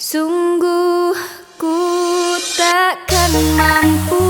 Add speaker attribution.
Speaker 1: Sungguh ku takkan mampu